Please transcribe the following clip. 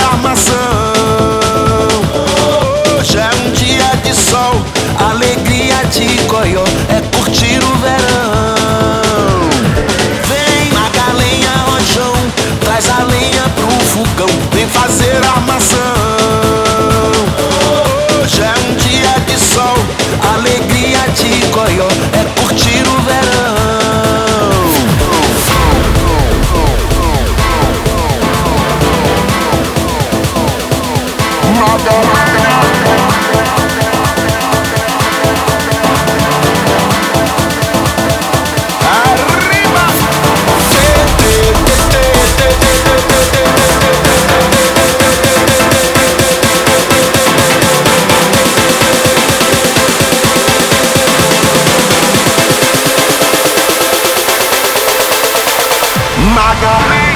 programação. Hoje é um dia de sol, alegria de coió. Margarita.